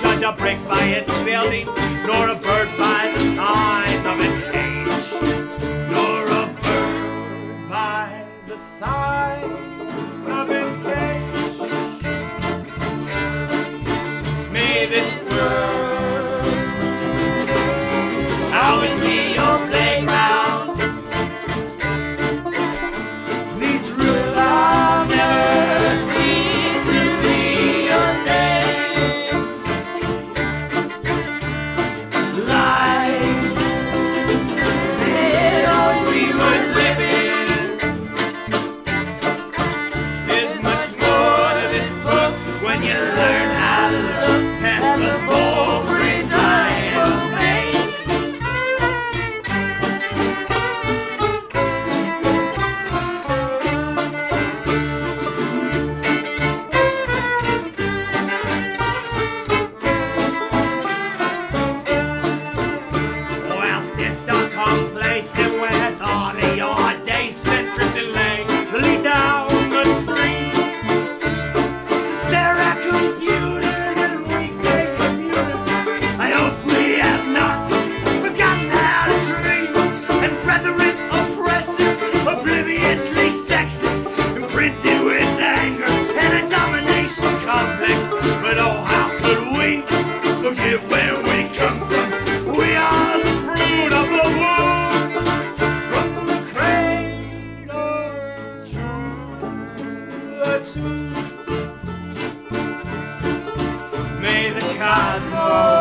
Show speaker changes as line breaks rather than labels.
Judge a brick by its building, nor a bird by the size of its cage, nor a bird by the size Cosmos.